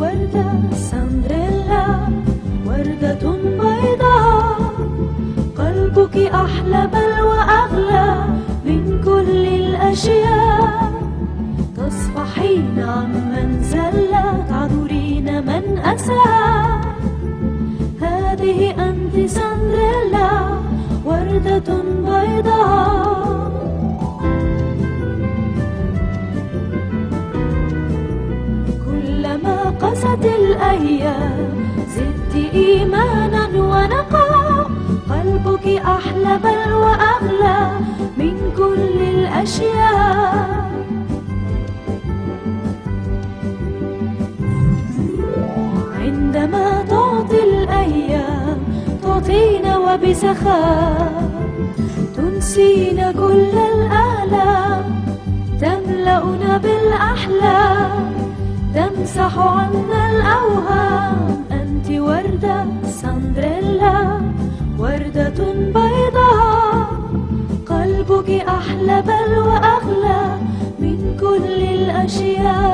وردة سندريلا وردة بيضاء. قلبك أحلى بل وأغلى من كل الأشياء. تصفحين عمن زل تعذرين من أساء هذه أنت سندريلا وردة بيضاء. الأيام زدت إيمانا ونقى قلبك أحلى بل وأغلى من كل الأشياء. عندما تعطي الأيام تعطينا وبسخاء تنسينا كل الآلام تملأنا بالأحلام تمسح عنا بل وأغلى من كل الأشياء.